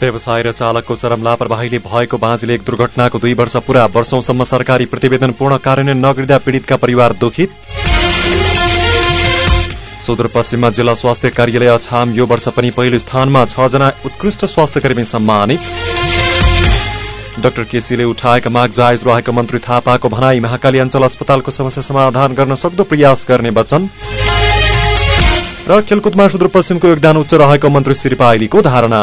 व्यवसाय र चालकको चरम लापरवाहीले भएको बाँझिले एक दुर्घटनाको दुई वर्ष पूरा वर्षौंसम्म सरकारी प्रतिवेदन पूर्ण कार्यान्वयन नगरिँदा पीड़ितका परिवार दुखित। सुदूरपश्चिममा जिल्ला स्वास्थ्य कार्यालय अछाम यो वर्ष पनि पहिलो स्थानमा छ जना उत्कृष्ट स्वास्थ्य कर्मी सम्मानित। डाक्टर केसीले उठाएका माग जायज रहेको मन्त्री थापाको भनाई महाकाली अञ्चल अस्पतालको समस्या समाधान गर्न सक्दो प्रयास गर्ने वचन। र खेलकुदमा सुदूरपश्चिमको योगदान उच्च रहेको मन्त्री श्री पाइलीको धारणा।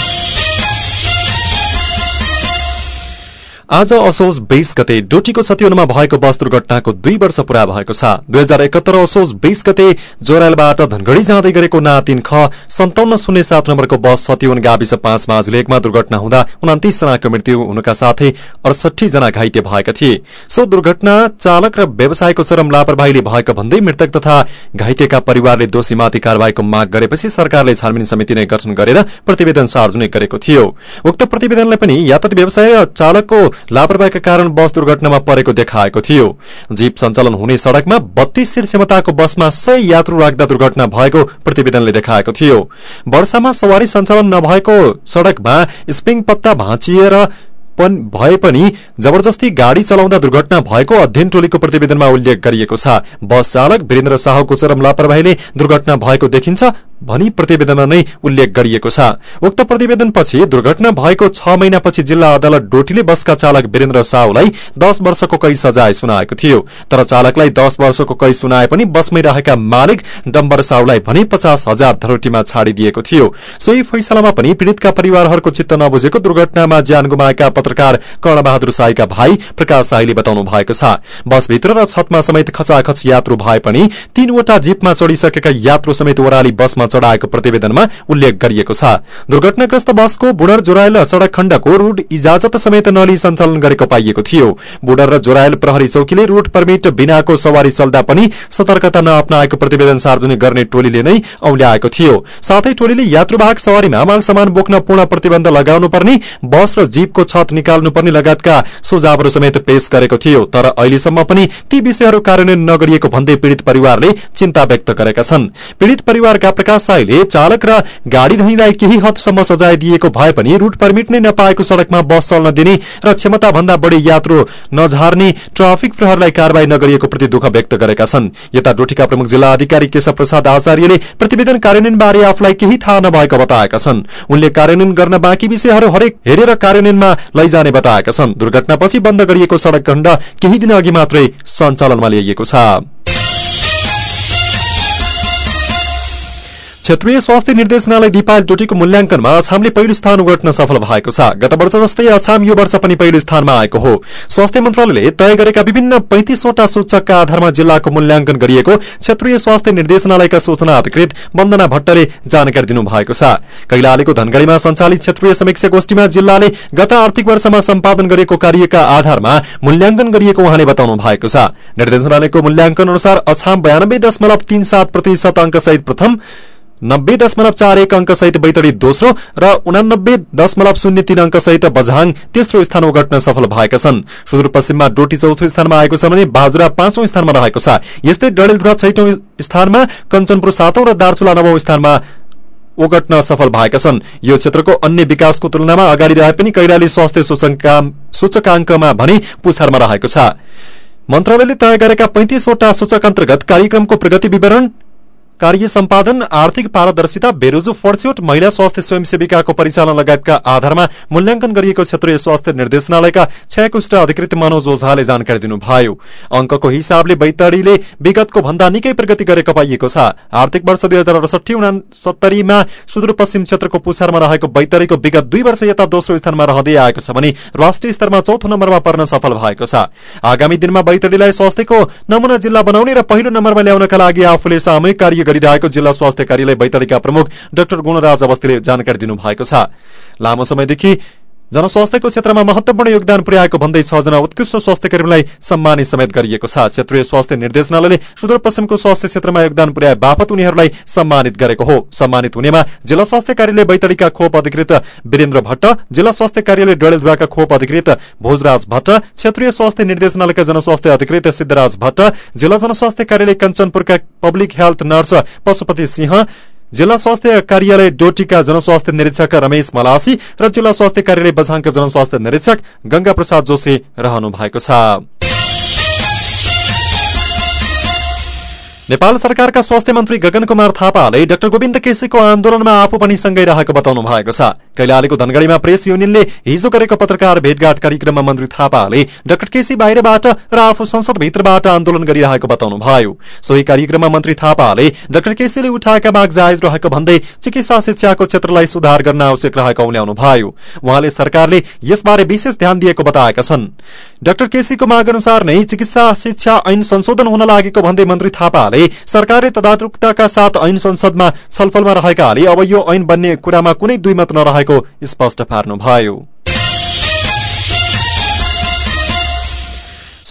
आज असोज बीस गते डोटीको छतिवनमा भएको बस दुर्घटनाको दुई वर्ष पूरा भएको छ। दुई हजार एकहत्तर असोज बीस गते जोरालबाट धनगढ़ी जाँदै गरेको ना तीन ख सन्ताउन्न शून्य सात नम्बरको बस छतिवन गाविस पाँच माझुलेकमा दुर्घटना हुँदा उन्तिस जनाको मृत्यु हुनुका साथै अडसठी जना घाइते भएका थिए। सो दुर्घटना चालक र व्यवसायको चरम लापरवाहीले भएको भन्दै मृतक तथा घाइतेका परिवारले दोषीमाथि कार्यवाहीको माग गरेपछि सरकारले छानबिन समिति नै गठन गरेर प्रतिवेदन सार्वजनिक गरेको थियो। उक्त प्रतिवेदनलाई पनि यातायात व्यवसाय र चालकको लापरवाहीका कारण बस दुर्घटनामा परेको देखाएको थियो। जीप सञ्चालन हुने सड़कमा बत्तीस सीट क्षमताको बसमा सय यात्रु राख्दा दुर्घटना भएको प्रतिवेदनले देखाएको थियो। वर्षामा सवारी सञ्चालन नभएको सड़कमा स्प्रिङ पत्ता भाँचिएर भए पनि जबरजस्ती गाड़ी चलाउँदा दुर्घटना भएको अध्ययन टोलीको प्रतिवेदनमा उल्लेख गरिएको छ। बस चालक वीरेन्द्र शाहको चरम लापरवाहीले दुर्घटना भएको देखिन्छ। भनी प्रतिवेदनमा नै उल्लेख गरिएको छ। उक्त प्रतिवेदनपछि दुर्घटना भएको छ महिनापछि जिल्ला अदालत डोटीले बसका चालक वीरेन्द्र साहुलाई दश वर्षको कैद सजाय सुनाएको थियो। तर चालकलाई दश वर्षको कैद सुनाए पनि बसमै रहेका मालिक डम्बर साहुलाई भने पचास हजार धरोटीमा छाडिदिएको थियो। सोही फैसलामा पनि पीड़ितका परिवारहरूको चित्त नबुझेको दुर्घटनामा ज्यान गुमाएका पत्रकार कर्णबहादुर साईका भाइ प्रकाश साईले बताउनु भएको छ। बसभित्र र छतमा समेत खचाखच यात्रु भए पनि तीनवटा जीपमा चढ़िसकेका यात्रु समेत ओह्राली बसमा चढ़ाएको प्रतिवेदनमा उल्लेख गरिएको छ। दुर्घटनाग्रस्त बसको बुडर जोरायल सड़क खण्डको रूट इजाजत समेत नलिई सञ्चालन गरेको पाइएको थियो। बुडर र जोरायल प्रहरी चौकीले रूट पर्मिट बिनाको सवारी चल्दा पनि सतर्कता नअपनाएको प्रतिवेदन सार्वजनिक गर्ने टोलीले नै औल्याएको थियो। साथै टोलीले यात्रुवाहक सवारीमा माल सामान बोक्न पूर्ण प्रतिबन्ध लगाउनु पर्ने बस र जीपको छत निकाल्नुपर्ने लगायतका सुझावहरू समेत पेश गरेको थियो। तर अहिलेसम्म पनि ती विषयहरू कार्यान्वयन नगरिएको भन्दै पीड़ित परिवारले चिन्ता व्यक्त गरेका छन्। पीड़ित परिवारका प्रकाश साईले चालक र गाड़ी धनीलाई केही हदसम्म सजाय दिएको भए पनि रूट पर्मिट नै नपाएको सड़कमा बस चल्न दिने र क्षमता भन्दा बढ़ी यात्रु नझार्ने ट्राफिक प्रहरलाई कार्यवाही नगरिएको प्रति दुःख व्यक्त गरेका छन्। यता डोटीका प्रमुख जिल्ला अधिकारी केशव प्रसाद आचार्यले प्रतिवेदन कार्यान्वयन बारे आफूलाई केही थाहा नभएको बताएका छन्। उनले कार्यान्वयन गर्न बाँकी विषयहरू हरेक हेरेर कार्यान्वयनमा लैजाने बताएका छन्। दुर्घटनापछि बन्द गरिएको सड़क खण्ड केही दिन अघि मात्रै सञ्चालनमा ल्याइएको छ। क्षेत्रीय स्वास्थ्य निर्देशनालय दिपाल डोटीको मूल्याङ्कनमा अछामले पहिलो स्थान ओगट्न सफल भएको छ। गत वर्ष जस्तै अछाम यो वर्ष पनि पहिलो स्थानमा आएको हो। स्वास्थ्य मन्त्रालयले तय गरेका विभिन्न पैंतिसवटा सूचकका आधारमा जिल्लाको मूल्याङ्कन गरिएको क्षेत्रीय स्वास्थ्य निर्देशनालयका सूचना अधिकृत वन्दना भट्टले जानकारी दिनुभएको छ। कैलालीको धनगढ़ीमा सञ्चालित क्षेत्रीय समीक्षा गोष्ठीमा जिल्लाले गत आर्थिक वर्षमा सम्पादन गरेको कार्यका आधारमा मूल्याङ्कन गरिएको उहाँले बताउनु भएको छ। निर्देशनालयको मूल्याङ्कन अनुसार अछाम बयानब्बे दशमलव तीन सात प्रतिशत प्रथम नब्बे दशमलव चार एक अङ्कसहित बैतडी दोस्रो र उनानब्बे दशमलव शून्य तीन अङ्कसहित बझाङ तेस्रो स्थान ओगट्न सफल भएका छन्। सुदूरपश्चिममा डोटी चौथो स्थानमा आएको छ भने बाजुरा पाँचौं स्थानमा रहेको छ। यस्तै डडेलधुरा छैटौं स्थानमा कञ्चनपुर सातौं र दार्चुला नवौं स्थानमा ओगट्न सफल भएका छन्। यो क्षेत्रको अन्य विकासको तुलनामा अगाडि रहे पनि कैलाली स्वास्थ्य सूचकाङ्कमा भने पुछारमा रहेको छ। मन्त्रालयले तय गरेका पैंतिसवटा सूचक अन्तर्गत कार्यक्रमको प्रगति विवरण कार्य सम्पादन आर्थिक पारदर्शिता बेरोजु फर्च्योट महिला स्वास्थ्य स्वयंसेविकाको परिचालन लगायतका आधारमा मूल्याङ्कन गरिएको क्षेत्रीय स्वास्थ्य निर्देशनालयका क्षयकुष्ट अधिकृत मनोज ओझाले जानकारी दिनुभयो। अङ्कको हिसाबले बैतडीले विगतको भन्दा निकै प्रगति गरेको पाइएको छ। आर्थिक वर्ष दुई हजार अडसठी उनासत्तरीमा सुदूरपश्चिम क्षेत्रको पुछारमा रहेको बैतडीको विगत दुई वर्ष यता दोस्रो स्थानमा रहँदै आएको छ भने राष्ट्रिय स्तरमा चौथो नम्बरमा पर्न सफल भएको छ। आगामी दिनमा बैतडीलाई स्वास्थ्यको नमूना जिल्ला बनाउने र पहिलो नम्बरमा ल्याउनका लागि आफूले सामूहिक कार्य गरिरहेको जिल्ला स्वास्थ्य कार्यालय बैतडीका प्रमुख डाक्टर गुणराज अवस्थीले जानकारी दिनुभएको छ। लामो समयदेखि जनस्वास्थ्यको क्षेत्रमा महत्वपूर्ण योगदान पुर्याएको भन्दै छजना उत्कृष्ट स्वास्थ्य कर्मीलाई सम्मानित समेत गरिएको छ। क्षेत्रीय स्वास्थ्य निर्देशनालयले सुदूरपश्चिमको स्वास्थ्य क्षेत्रमा योगदान पुर्याए बापत उनीहरूलाई सम्मानित गरेको हो। सम्मानित हुनेमा जिल्ला स्वास्थ्य कार्यालय बैतडीका खोप अधिकृत वीरेन्द्र भट्ट जिल्ला स्वास्थ्य कार्यालय डडेलधुवाका खोप अधिकृत भोजराज भट्ट क्षेत्रीय स्वास्थ्य निर्देशनालयका जनस्वास्थ्य अधिकृत सिद्धराज भट्ट जिल्ला जनस्वास्थ्य कार्यालय कञ्चनपुरका public health nurse Pashupati Singh जिल्ला स्वास्थ्य कार्यालय डोटीका जनस्वास्थ्य निरीक्षक रमेश मलासी र जिल्ला स्वास्थ्य कार्यालय बझाङका जनस्वास्थ्य निरीक्षक गंगा प्रसाद जोशी रहनु भएको छ। नेपाल सरकारका स्वास्थ्य मन्त्री गगन कुमार थापाले डाक्टर गोविन्द केसीको आन्दोलनमा आफू पनि सँगै रहेको बताउनु भएको छ। कैलालीको धनगढ़ीमा प्रेस युनियनले हिजो गरेको पत्रकार भेटघाट कार्यक्रममा मन्त्री थापाले डाक्टर केसी बाहिरबाट र आफू संसदभित्रबाट आन्दोलन गरिरहेको बताउनुभयो सोही कार्यक्रममा मन्त्री थापाले डाक्टर केसीले उठाएका माग जायज रहेको भन्दै चिकित्सा शिक्षाको क्षेत्रलाई सुधार गर्न आवश्यक रहेको उल्याउनुभयो उहाँले सरकारले यसबारे विशेष ध्यान दिएको बताएका छन्। डाक्टर केसीको माग अनुसार नै चिकित्सा शिक्षा ऐन संशोधन हुन लागेको भन्दै मन्त्री थापाले सरकारले तदारुकताका साथ ऐन संसदमा छलफलमा रहेकाले अब यो ऐन बन्ने कुरामा कुनै दुई मत नरहेको स्पष्ट पार्नुभयो।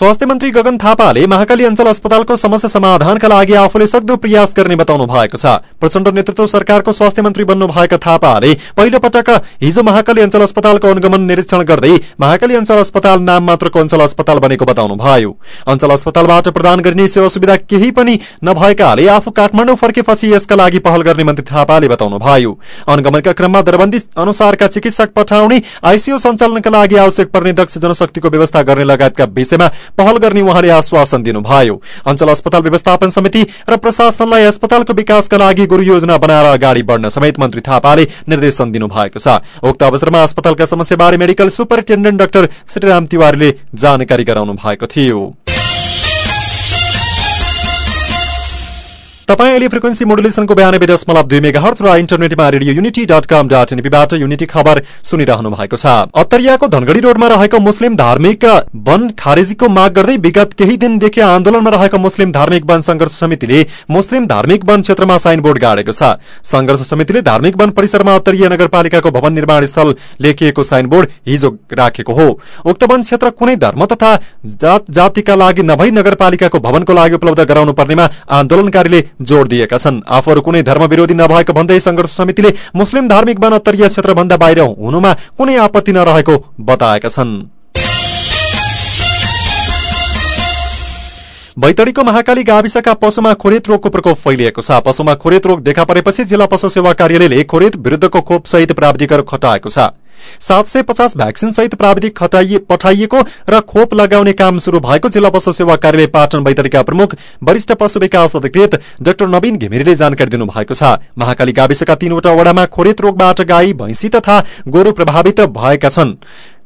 स्वास्थ्य मन्त्री गगन थापाले महाकाली अञ्चल अस्पतालको समस्या समाधानका लागि आफूले सक्दो प्रयास गर्ने बताउनु भएको छ। प्रचण्ड नेतृत्व सरकारको स्वास्थ्य मन्त्री बन्नु भएका थापाले पहिलो पटक हिजो महाकाली अञ्चल अस्पतालको अनुगमन निरीक्षण गर्दै महाकाली अञ्चल अस्पताल नाम मात्रको अञ्चल अस्पताल बनेको बताउनुभयो। अञ्चल अस्पतालबाट प्रदान गरिने सेवा सुविधा केही पनि नभएकाले आफू काठमाडौँ फर्केपछि यसका लागि पहल गर्ने मन्त्री थापाले बताउनुभयो। अनुगमनका क्रममा दरबन्दी अनुसारका चिकित्सक पठाउने आइसियू सञ्चालनका लागि आवश्यक पर्ने दक्ष जनशक्तिको व्यवस्था गर्ने लगायतका विषयमा पहल गर्ने उहाँले आश्वासन दिनुभयो अञ्चल अस्पताल व्यवस्थापन समिति र प्रशासनलाई अस्पतालको विकासका लागि गुरू योजना बनाएर अगाडि बढ़न समेत मन्त्री थापाले निर्देशन दिनुभएको छ। उक्त अवसरमा अस्पतालका समस्याबारे मेडिकल सुपरिन्टेण्डेन्ट डाक्टर श्रीराम तिवारीले जानकारी गराउनु भएको थियो। तपाईँ अहिले फ्रिक्वेन्सी मोडुलेसनको बयानब्बे दशमलव दुई मेगा हर्च र इन्टरनेटमा radio unity dot com dot एनपीबाट unity खबर सुनिरहनु भएको छ। अत्तरियाको धनगढ़ी रोडमा रहेको मुस्लिम धार्मिक वन खारेजीको माग गर्दै विगत केही दिनदेखि आन्दोलनमा रहेको मुस्लिम धार्मिक वन संघर्ष समितिले मुस्लिम धार्मिक वन क्षेत्रमा साइनबोर्ड गाडेको छ। संघर्ष समितिले धार्मिक वन परिसरमा अत्तरिया नगरपालिकाको भवन निर्माण स्थल लेखिएको साइनबोर्ड हिजो राखेको हो। उक्त वन क्षेत्र कुनै धर्म तथा जात जातिका लागि नभई नगरपालिकाको भवनको लागि उपलब्ध गराउनु पर्नेमा आन्दोलनकारीले जोड़ दिएका छन्। आफूहरू कुनै धर्म विरोधी नभएको भन्दै संघर्ष समितिले मुस्लिम धार्मिक वन उत्तरीय क्षेत्रभन्दा बाहिर हुनुमा कुनै आपत्ति नरहेको बताएका छन्। बैतडीको महाकाली गाविसका पशुमा खोरेत रोगको प्रकोप फैलिएको छ। पशुमा खोरेत रोग देखा परेपछि जिल्ला पशु सेवा कार्यालयले खोरेत विरूद्धको खोप सहित प्राविधिकर खटाएको छ। सात सय पचास भ्याक्सिन सहित प्राविधिक पठाइएको र खोप लगाउने काम शुरू भएको जिल्ला पशु सेवा कार्यालय पाटन बैतडीका प्रमुख वरिष्ठ पशु विकास अधिकृत डाक्टर नवीन घिमिरेले जानकारी दिनुभएको छ। महाकाली गाविसका तीनवटा वडामा खोरेत रोगबाट गाई भैंसी तथा गोरु प्रभावित भएका छन्।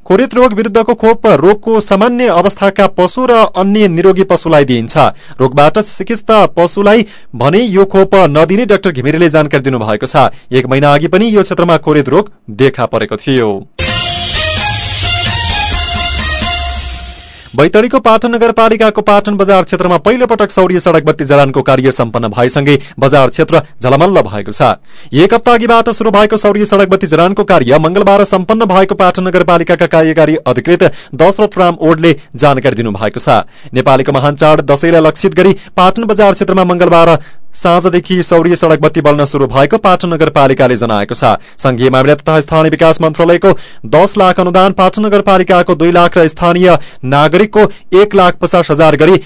खोरेत रोग विरूद्धको खोप रोगको सामान्य अवस्थाका पशु र अन्य निरोगी पशुलाई दिइन्छ। रोगबाट चिकित्सा पशुलाई भने यो खोप नदिने डाक्टर घिमिरेले जानकारी दिनुभएको छ। एक महिना अघि पनि यो क्षेत्रमा खोरेत रोग देखा परेको थियो। बैतडीको पाटन नगरपालिकाको पाटन बजार क्षेत्रमा पहिलो पटक सौर्य सड़क बत्ती जलानको कार्य सम्पन्न भएसँगै बजार क्षेत्र झलमल्ल भएको छ। एक हप्ता अघिबाट शुरू भएको सौर्य सड़क बत्ती जलानको कार्य मंगलबार सम्पन्न भएको पाटन नगरपालिकाका कार्यकारी अधिकृत दशरथ राम ओडले जानकारी दिनुभएको छ। नेपालीको महान चाड दशैंलाई लक्षित गरी पाटन बजार क्षेत्रमा मंगलबार साँझदेखि सौर्य सड़क बत्ती बल्न शुरू भएको पाटन नगरपालिकाले जनाएको छ। संघीय मामिला तथा स्थानीय विकास मन्त्रालयको दस लाख अनुदान पाटन नगरपालिकाको दुई लाख र स्थानीय नागरिकको एक लाख पचास हजार गरी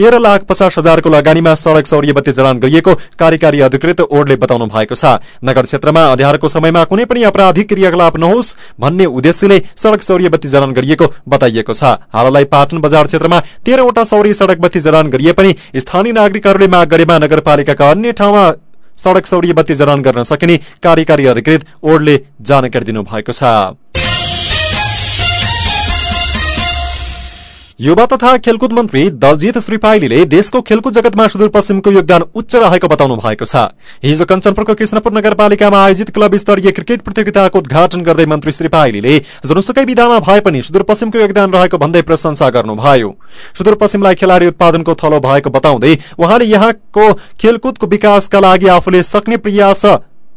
तेह्र लाख पचास हजारको लगानीमा सड़क सौर्य बत्ती जडान गरिएको कार्यकारी अधिकृत ओडले बताउनु भएको छ। नगर क्षेत्रमा अध्यारको समयमा कुनै पनि आपराधिक क्रियाकलाप नहोस् भन्ने उद्देश्यले सड़क सौर्य बत्ती जडान गरिएको बताइएको छ। हाललाई पाटन बजार क्षेत्रमा तेह्रवटा सौर्य सड़क बत्ती जडान गरिए पनि स्थानीय नागरिकहरूले माग गरेमा नगरपालिकाका अन्य ठाउँमा सड़क सौर्य बत्ती जडान गर्न सकिने कार्यकारी अधिकृत ओडले जानकारी दिनुभएको छ। युवा तथा खेलकुद मन्त्री दलजित श्रीपाइलीले देशको खेलकुद जगतमा सुदूरपश्चिमको योगदान उच्च रहेको बताउनु भएको छ। हिजो कञ्चनपुरको कृष्णपुर नगरपालिकामा आयोजित क्लब स्तरीय क्रिकेट प्रतियोगिताको उद्घाटन गर्दै मन्त्री श्रीपाइलीले जुनसुकै विधामा भए पनि सुदूरपश्चिमको योगदान रहेको भन्दै प्रशंसा गर्नुभयो। सुदूरपश्चिमलाई खेलाड़ी उत्पादनको थलो भएको बताउँदै उहाँले यहाँको खेलकुदको विकासका लागि आफूले सक्ने प्रयास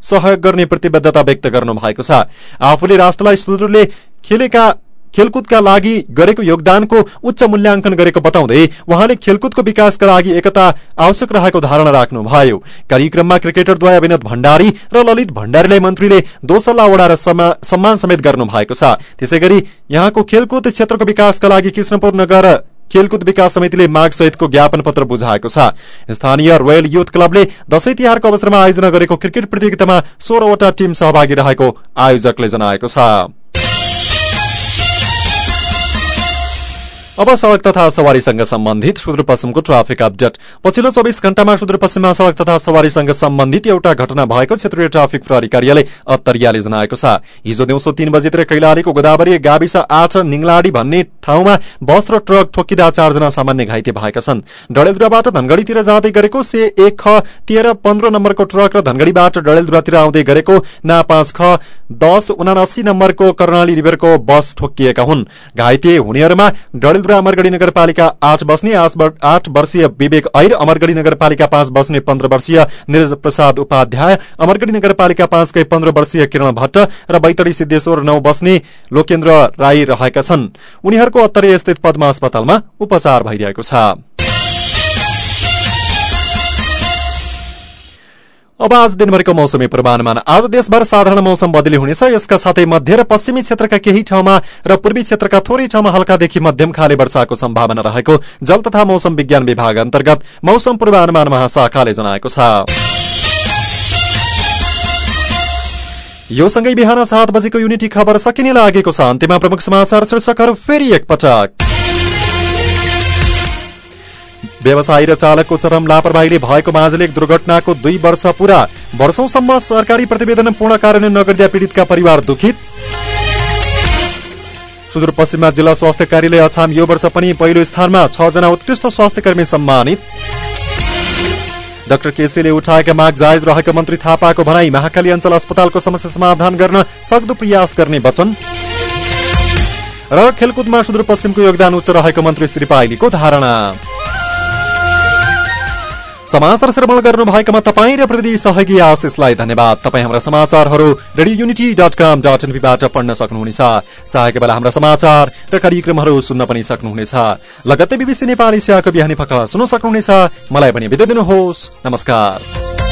सहयोग गर्ने प्रतिबद्धता व्यक्त गर्नु भएको छ। आफूले राष्ट्रलाई सुदूरले खेलेका खेलकुदका लागि गरेको योगदानको उच्च मूल्याङ्कन गरेको बताउँदै उहाँले खेलकुदको विकासका लागि एकता आवश्यक रहेको धारणा राख्नुभयो। कार्यक्रममा क्रिकेटरद्वय विनोद भण्डारी र ललित भण्डारीलाई मन्त्रीले दोसल्ला ओडा र सम्मान समेत गर्नु भएको छ। त्यसै गरी यहाँको खेलकुद क्षेत्रको विकासका लागि कृष्णपुर नगर खेलकुद विकास समितिले माग सहितको ज्ञापन पत्र बुझाएको छ। स्थानीय रोयल युथ क्लबले दशैं तिहारको अवसरमा आयोजना गरेको क्रिकेट प्रतियोगितामा सोह्रवटा टीम सहभागी रहेको आयोजकले जनाएको छ। अब सड़क तथा सवारीसँग सम्बन्धित सुदूरपश्चिमको ट्राफिक अपडेट। पछिल्लो चौबिस घण्टामा सुदूरपश्चिममा सड़क तथा सवारीसँग सम्बन्धित एउटा घटना भएको क्षेत्रीय ट्राफिक प्रहरी कार्यालय अत्तरियाले जनाएको छ। हिजो दिउँसो तीन बजीतिर कैलालीको गोदावरी गाविस आठ निङलाडी भन्ने ठाउँमा बस र ट्रक ठोकिँदा चारजना सामान्य घाइते भएका छन्। डडेलधुराबाट धनगढ़ीतिर जाँदै गरेको से एक ख तेह्र पन्ध्र नम्बरको ट्रक र धनगढ़ीबाट डडेलधुरातिर आउँदै गरेको ना पाँच ख दस उनासी नम्बरको कर्णाली रिभरको बस ठोकिएका हुन्। घाइते हुनेहरूमा डडेलधुरा अमरगढ़ी नगरपालिका आठ बस्ने आठ वर्षीय विवेक ऐर अमरगढ़ी नगरपालिका पाँच बस्ने पन्ध्र वर्षीय निरज प्रसाद उपाध्याय अमरगढ़ी नगरपालिका पाँचकै पन्ध्र वर्षीय किरण भट्ट र बैतडी सिद्धेश्वर नौ बस्ने लोकेन्द्र राई रहेका छन्। उनीहरूको उत्तरी स्थित पद्मा अस्पतालमा उपचार भइरहेको छ। अब आज दिनभरिको मौसमी पूर्वानुमान। आज देशभर साधारण मौसम बदली हुनेछ। यसका साथै मध्य र पश्चिमी क्षेत्रका केही ठाउँमा र पूर्वी क्षेत्रका थोरै ठाउँमा हल्कादेखि मध्यम खाले वर्षाको सम्भावना रहेको जल तथा मौसम विज्ञान विभाग अन्तर्गत मौसम पूर्वानुमान महाशाखाले जनाएको छ। यो सँगै बिहान सात बजेको युनिटी खबर सकिने लागेको छ। अन्त्यमा प्रमुख समाचार शीर्षकहरू फेरि एकपटक। व्यवसायी र चालकको चरम लापरवाहीले भएको माजलेक दुर्घटनाको दुई वर्ष पूरा वर्षौंसम्म सरकारी प्रतिवेदन पूर्ण कार्यान्वयन नगरिदिया पीड़ितका परिवार दुखित। सुदूरपश्चिममा जिल्ला स्वास्थ्य कार्यालय अछाम यो वर्ष पनि पहिलो स्थानमा छ जना उत्कृष्ट स्वास्थ्य कर्मी सम्मानित। डाक्टर केसीले उठाएका माग जायज रहेको मन्त्री थापाको भनाई महाकाली अञ्चल अस्पतालको समस्या समाधान गर्न सक्दो प्रयास गर्ने वचन। र खेलकुदमा सुदूरपश्चिमको योगदान उच्च रहेको मन्त्री श्री पाइलीको धारणा। समाचार श्रवण गर्नु भएकोमा तपाईँ र प्रविधि सहयोगी आशिषलाई धन्यवाद। तपाईँ हाम्रा समाचारहरू radio unity dot com dot एनपीबाट पढ्न सक्नुहुनेछ। चाहेको बेला हाम्रा समाचार र कार्यक्रमहरू सुन्न पनि सक्नुहुनेछ। लगत्तै बिबिसी नेपाली सेवाको बिहानी पख सुन्न सक्नुहुनेछ। मलाई पनि बिदा दिनुहोस्। नमस्कार।